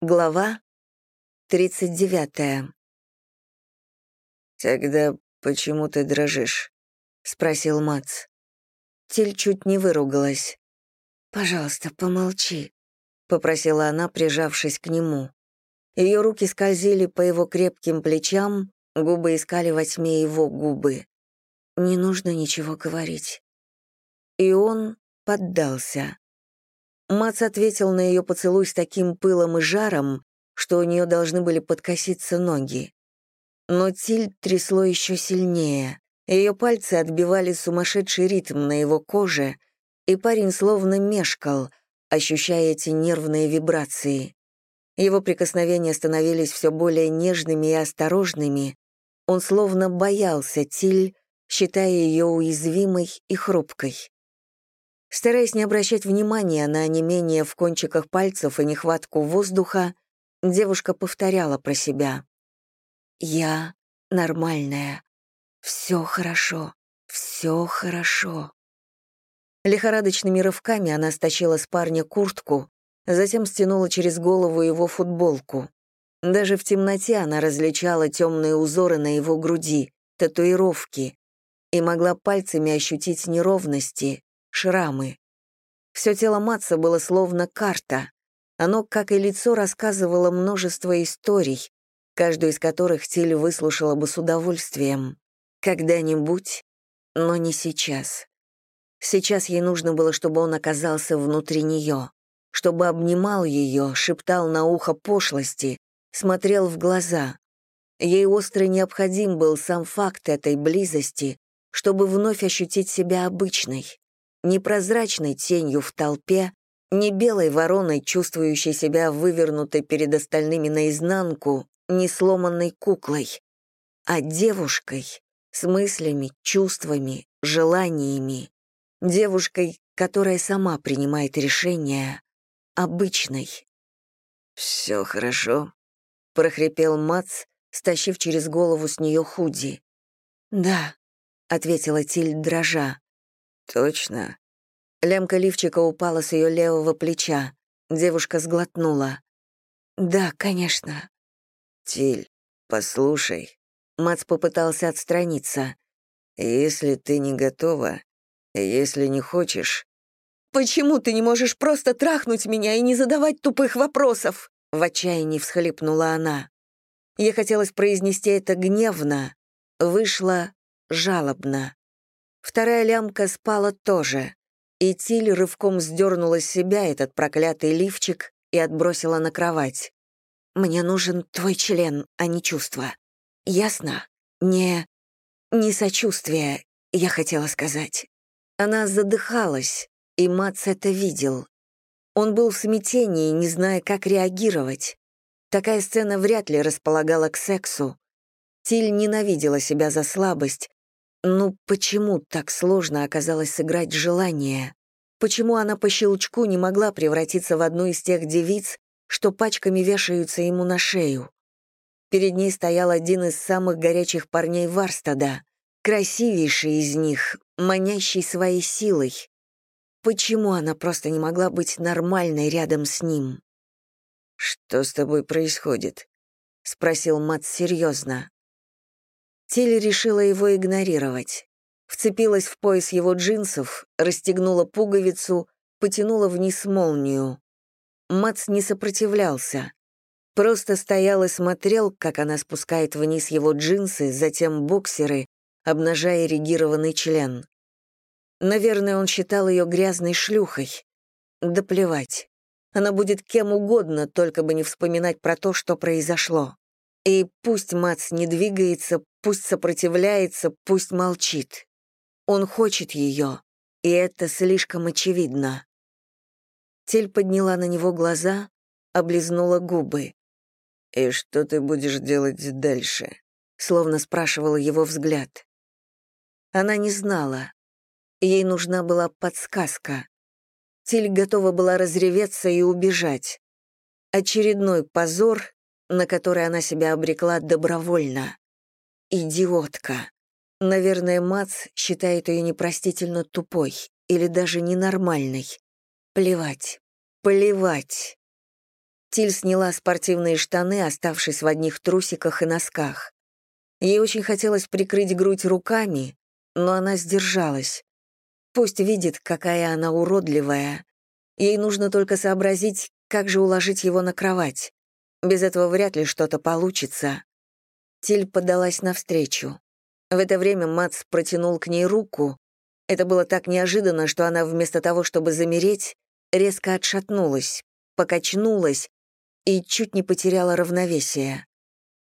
Глава 39. «Тогда почему ты дрожишь?» — спросил Мац. Тиль чуть не выругалась. «Пожалуйста, помолчи», — попросила она, прижавшись к нему. Ее руки скользили по его крепким плечам, губы искали во тьме его губы. Не нужно ничего говорить. И он поддался. Мац ответил на ее поцелуй с таким пылом и жаром, что у нее должны были подкоситься ноги. Но Тиль трясло еще сильнее. Ее пальцы отбивали сумасшедший ритм на его коже, и парень словно мешкал, ощущая эти нервные вибрации. Его прикосновения становились все более нежными и осторожными. Он словно боялся Тиль, считая ее уязвимой и хрупкой. Стараясь не обращать внимания на онемение в кончиках пальцев и нехватку воздуха, девушка повторяла про себя. «Я нормальная. Все хорошо. Все хорошо». Лихорадочными рывками она стащила с парня куртку, затем стянула через голову его футболку. Даже в темноте она различала темные узоры на его груди, татуировки, и могла пальцами ощутить неровности, шрамы. Все тело Матса было словно карта. Оно, как и лицо, рассказывало множество историй, каждую из которых Тиль выслушала бы с удовольствием. Когда-нибудь, но не сейчас. Сейчас ей нужно было, чтобы он оказался внутри нее, чтобы обнимал ее, шептал на ухо пошлости, смотрел в глаза. Ей остро необходим был сам факт этой близости, чтобы вновь ощутить себя обычной ни прозрачной тенью в толпе, ни белой вороной, чувствующей себя вывернутой перед остальными наизнанку, ни сломанной куклой, а девушкой с мыслями, чувствами, желаниями, девушкой, которая сама принимает решения, обычной. «Все хорошо», — прохрипел Мац, стащив через голову с нее худи. «Да», — ответила Тиль, дрожа. «Точно?» Лямка лифчика упала с ее левого плеча. Девушка сглотнула. «Да, конечно». «Тиль, послушай». Мац попытался отстраниться. «Если ты не готова, если не хочешь...» «Почему ты не можешь просто трахнуть меня и не задавать тупых вопросов?» В отчаянии всхлипнула она. Ей хотелось произнести это гневно. Вышло жалобно. Вторая лямка спала тоже, и Тиль рывком сдернула с себя этот проклятый лифчик и отбросила на кровать. «Мне нужен твой член, а не чувство. Ясно? Не... не сочувствие, я хотела сказать». Она задыхалась, и Мац это видел. Он был в смятении, не зная, как реагировать. Такая сцена вряд ли располагала к сексу. Тиль ненавидела себя за слабость, ну почему так сложно оказалось сыграть желание? Почему она по щелчку не могла превратиться в одну из тех девиц, что пачками вешаются ему на шею? Перед ней стоял один из самых горячих парней Варстада, красивейший из них, манящий своей силой. Почему она просто не могла быть нормальной рядом с ним? «Что с тобой происходит?» — спросил Мат серьезно. Телли решила его игнорировать. Вцепилась в пояс его джинсов, расстегнула пуговицу, потянула вниз молнию. Мац не сопротивлялся. Просто стоял и смотрел, как она спускает вниз его джинсы, затем боксеры, обнажая эрегированный член. Наверное, он считал ее грязной шлюхой. Да плевать. Она будет кем угодно, только бы не вспоминать про то, что произошло. И пусть Мац не двигается, пусть сопротивляется, пусть молчит. Он хочет ее, и это слишком очевидно. Тель подняла на него глаза, облизнула губы. «И что ты будешь делать дальше?» словно спрашивал его взгляд. Она не знала. Ей нужна была подсказка. Тиль готова была разреветься и убежать. Очередной позор, на который она себя обрекла добровольно. Идиотка. Наверное, Мац считает ее непростительно тупой или даже ненормальной. Плевать. Плевать. Тиль сняла спортивные штаны, оставшись в одних трусиках и носках. Ей очень хотелось прикрыть грудь руками, но она сдержалась. Пусть видит, какая она уродливая. Ей нужно только сообразить, как же уложить его на кровать. Без этого вряд ли что-то получится. Тиль подалась навстречу. В это время Мац протянул к ней руку. Это было так неожиданно, что она вместо того, чтобы замереть, резко отшатнулась, покачнулась и чуть не потеряла равновесие.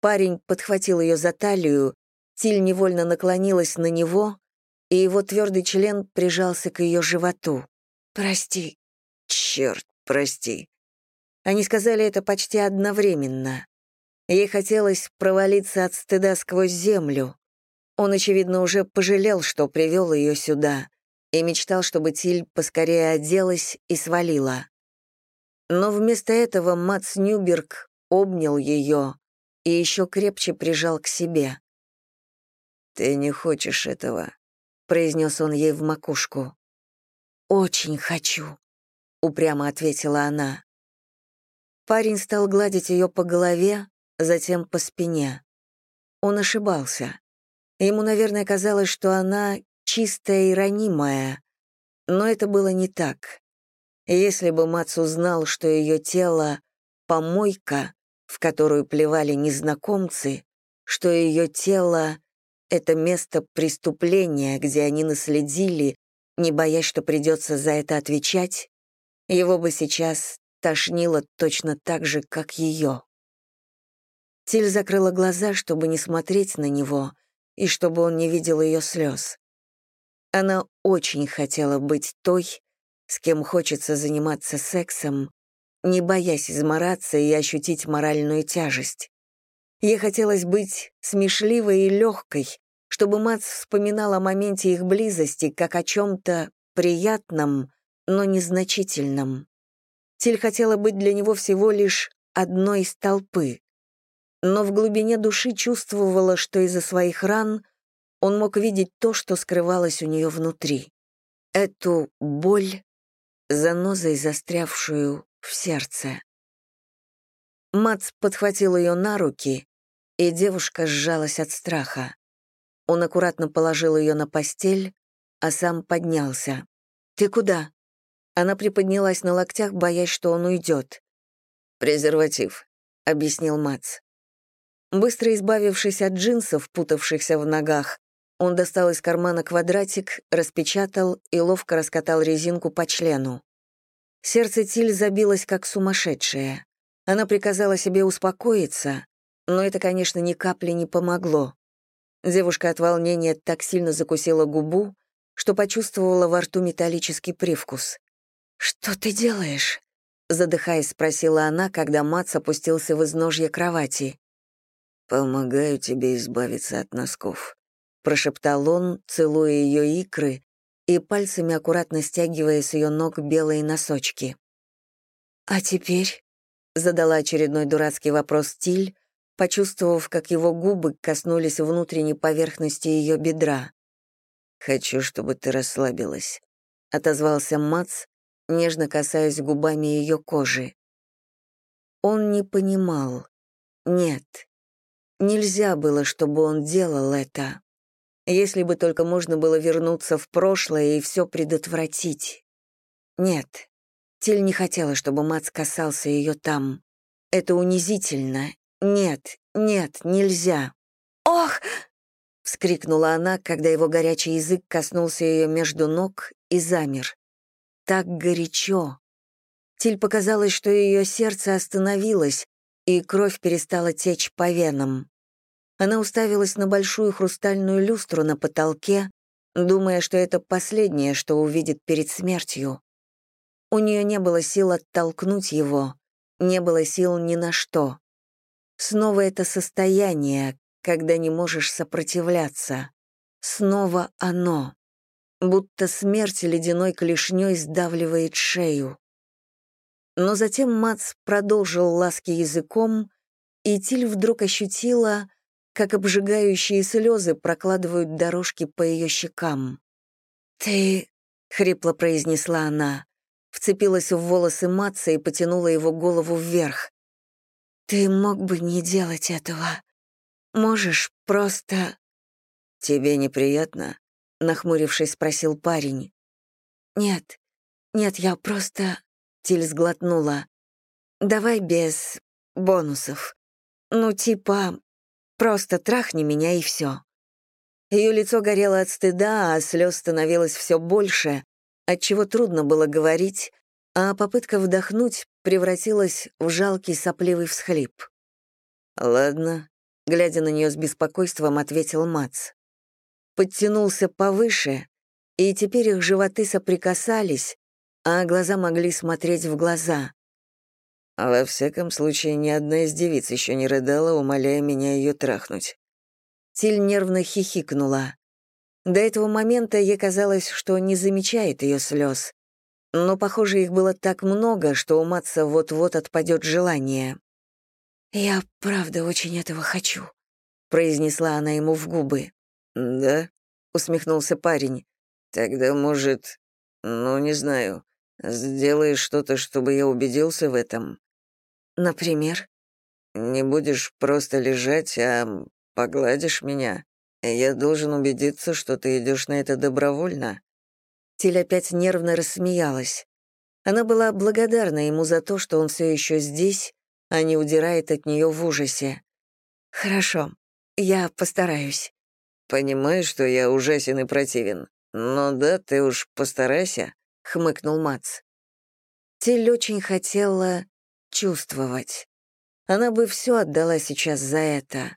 Парень подхватил ее за талию, Тиль невольно наклонилась на него, и его твердый член прижался к ее животу. «Прости». «Черт, прости». Они сказали это почти одновременно. Ей хотелось провалиться от стыда сквозь землю. Он, очевидно, уже пожалел, что привел ее сюда, и мечтал, чтобы Тиль поскорее оделась и свалила. Но вместо этого Мац Нюберг обнял ее и еще крепче прижал к себе. «Ты не хочешь этого», — произнес он ей в макушку. «Очень хочу», — упрямо ответила она. Парень стал гладить ее по голове, затем по спине. Он ошибался. Ему, наверное, казалось, что она чистая и ранимая, но это было не так. Если бы Мац узнал, что ее тело — помойка, в которую плевали незнакомцы, что ее тело — это место преступления, где они наследили, не боясь, что придется за это отвечать, его бы сейчас тошнило точно так же, как ее. Тиль закрыла глаза, чтобы не смотреть на него и чтобы он не видел ее слез. Она очень хотела быть той, с кем хочется заниматься сексом, не боясь измораться и ощутить моральную тяжесть. Ей хотелось быть смешливой и легкой, чтобы Мац вспоминал о моменте их близости как о чем-то приятном, но незначительном. Тиль хотела быть для него всего лишь одной из толпы. Но в глубине души чувствовала, что из-за своих ран он мог видеть то, что скрывалось у нее внутри. Эту боль, занозой застрявшую в сердце. Мац подхватил ее на руки, и девушка сжалась от страха. Он аккуратно положил ее на постель, а сам поднялся. «Ты куда?» Она приподнялась на локтях, боясь, что он уйдет. «Презерватив», — объяснил Мац. Быстро избавившись от джинсов, путавшихся в ногах, он достал из кармана квадратик, распечатал и ловко раскатал резинку по члену. Сердце Тиль забилось как сумасшедшее. Она приказала себе успокоиться, но это, конечно, ни капли не помогло. Девушка от волнения так сильно закусила губу, что почувствовала во рту металлический привкус. «Что ты делаешь?» — задыхаясь, спросила она, когда Мац опустился в изножье кровати. «Помогаю тебе избавиться от носков», прошептал он, целуя ее икры и пальцами аккуратно стягивая с ее ног белые носочки. «А теперь?» — задала очередной дурацкий вопрос Тиль, почувствовав, как его губы коснулись внутренней поверхности ее бедра. «Хочу, чтобы ты расслабилась», — отозвался Мац, нежно касаясь губами ее кожи. Он не понимал. Нет, нельзя было, чтобы он делал это. Если бы только можно было вернуться в прошлое и все предотвратить. Нет, Тиль не хотела, чтобы Мац касался ее там. Это унизительно. Нет, нет, нельзя. «Ох!» — вскрикнула она, когда его горячий язык коснулся ее между ног и замер. Так горячо. Тиль показалось, что ее сердце остановилось, и кровь перестала течь по венам. Она уставилась на большую хрустальную люстру на потолке, думая, что это последнее, что увидит перед смертью. У нее не было сил оттолкнуть его, не было сил ни на что. Снова это состояние, когда не можешь сопротивляться. Снова оно. Будто смерть ледяной клешней сдавливает шею. Но затем Мац продолжил ласки языком, и Тиль вдруг ощутила, как обжигающие слезы прокладывают дорожки по ее щекам. «Ты...» — хрипло произнесла она. вцепилась в волосы Матца и потянула его голову вверх. «Ты мог бы не делать этого. Можешь просто...» «Тебе неприятно?» — нахмурившись, спросил парень. «Нет, нет, я просто...» — Тиль сглотнула. «Давай без бонусов. Ну, типа, просто трахни меня и все. Ее лицо горело от стыда, а слез становилось все больше, отчего трудно было говорить, а попытка вдохнуть превратилась в жалкий сопливый всхлип. «Ладно», — глядя на нее с беспокойством, ответил Мац. Подтянулся повыше, и теперь их животы соприкасались, а глаза могли смотреть в глаза. Во всяком случае, ни одна из девиц еще не рыдала, умоляя меня ее трахнуть. Тиль нервно хихикнула. До этого момента ей казалось, что не замечает ее слез. Но, похоже, их было так много, что у Матса вот-вот отпадет желание. «Я правда очень этого хочу», — произнесла она ему в губы. «Да?» — усмехнулся парень. «Тогда, может, ну, не знаю, сделаешь что-то, чтобы я убедился в этом?» «Например?» «Не будешь просто лежать, а погладишь меня. Я должен убедиться, что ты идешь на это добровольно». Тиль опять нервно рассмеялась. Она была благодарна ему за то, что он все еще здесь, а не удирает от нее в ужасе. «Хорошо, я постараюсь». «Понимаю, что я ужасен и противен. Но да, ты уж постарайся», — хмыкнул Мац. Тиль очень хотела чувствовать. Она бы все отдала сейчас за это.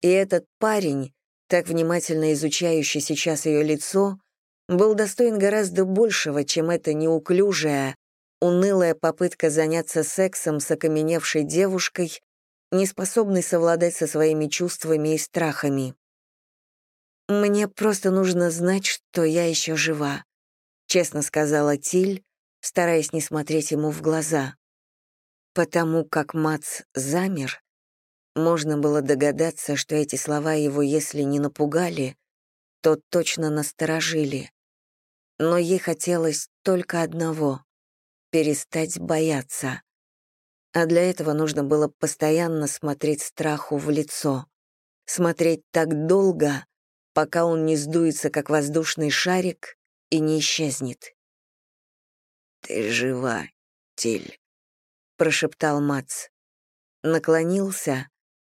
И этот парень, так внимательно изучающий сейчас ее лицо, был достоин гораздо большего, чем эта неуклюжая, унылая попытка заняться сексом с окаменевшей девушкой, не способной совладать со своими чувствами и страхами. «Мне просто нужно знать, что я еще жива», — честно сказала Тиль, стараясь не смотреть ему в глаза. Потому как Мац замер, можно было догадаться, что эти слова его, если не напугали, то точно насторожили. Но ей хотелось только одного — перестать бояться. А для этого нужно было постоянно смотреть страху в лицо. Смотреть так долго, пока он не сдуется, как воздушный шарик, и не исчезнет. «Ты жива, Тиль», — прошептал Мац. Наклонился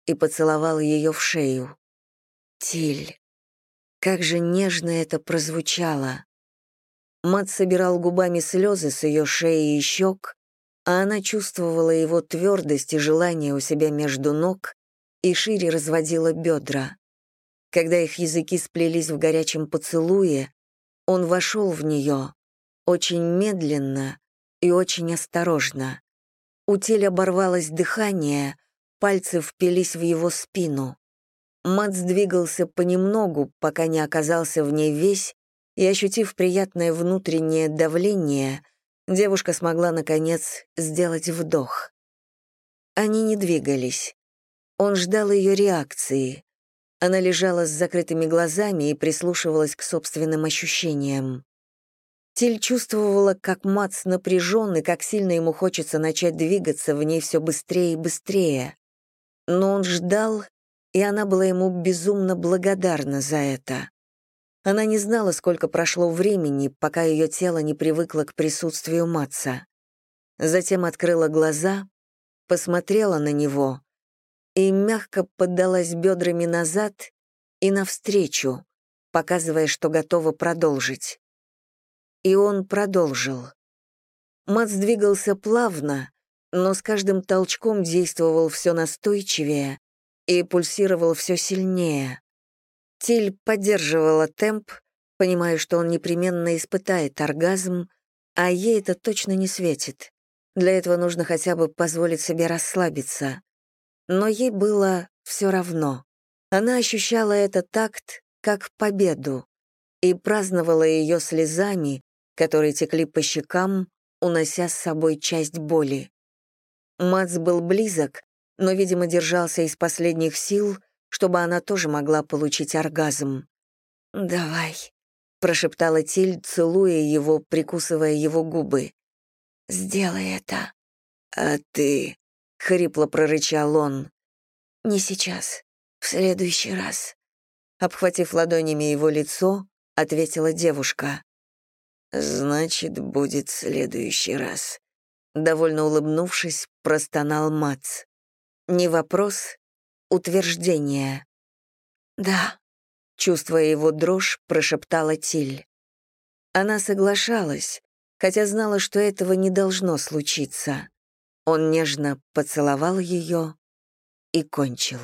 и поцеловал ее в шею. «Тиль». Как же нежно это прозвучало. Мат собирал губами слезы с ее шеи и щек, а она чувствовала его твердость и желание у себя между ног и шире разводила бедра. Когда их языки сплелись в горячем поцелуе, он вошел в нее очень медленно и очень осторожно. У Тель оборвалось дыхание, пальцы впились в его спину. Мат сдвигался понемногу, пока не оказался в ней весь, и, ощутив приятное внутреннее давление, девушка смогла, наконец, сделать вдох. Они не двигались. Он ждал ее реакции. Она лежала с закрытыми глазами и прислушивалась к собственным ощущениям. Тиль чувствовала, как Мац напряжен и как сильно ему хочется начать двигаться в ней все быстрее и быстрее. Но он ждал, и она была ему безумно благодарна за это. Она не знала, сколько прошло времени, пока ее тело не привыкло к присутствию Матца. Затем открыла глаза, посмотрела на него и мягко поддалась бедрами назад и навстречу, показывая, что готова продолжить. И он продолжил. Мац двигался плавно, но с каждым толчком действовал все настойчивее и пульсировал все сильнее. Тиль поддерживала темп, понимая, что он непременно испытает оргазм, а ей это точно не светит. Для этого нужно хотя бы позволить себе расслабиться. Но ей было все равно. Она ощущала этот акт как победу и праздновала ее слезами, которые текли по щекам, унося с собой часть боли. Мац был близок, но, видимо, держался из последних сил, чтобы она тоже могла получить оргазм. «Давай», — прошептала Тиль, целуя его, прикусывая его губы. «Сделай это». «А ты...» — хрипло прорычал он. «Не сейчас, в следующий раз». Обхватив ладонями его лицо, ответила девушка. «Значит, будет следующий раз». Довольно улыбнувшись, простонал Мац. Не вопрос, утверждение. «Да», — чувствуя его дрожь, прошептала Тиль. Она соглашалась, хотя знала, что этого не должно случиться. Он нежно поцеловал ее и кончил.